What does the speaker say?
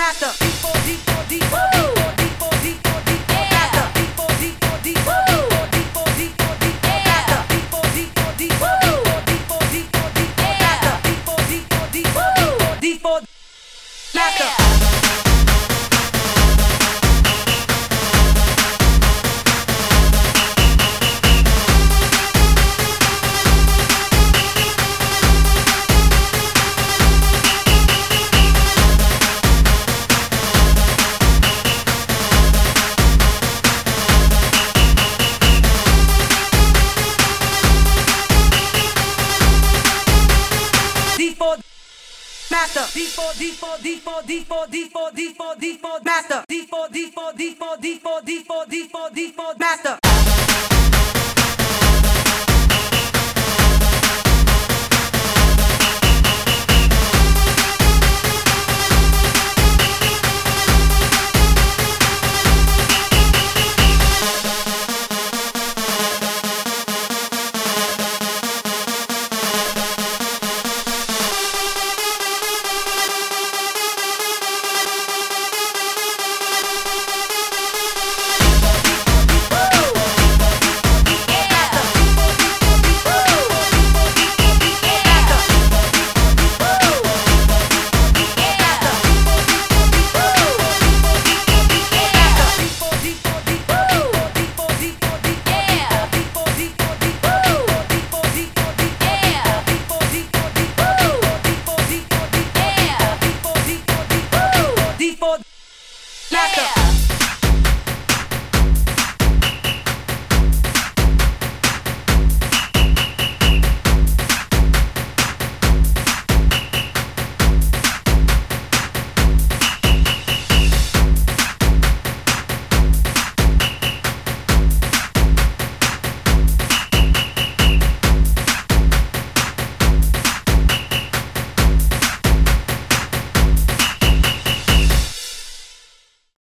master. D4, D4, D4, D4. Master. D4, D4, D4, D4, D4, D4, D4, Master. D4, D4, D4, D4, D4, D4, D4, Master. D4 Master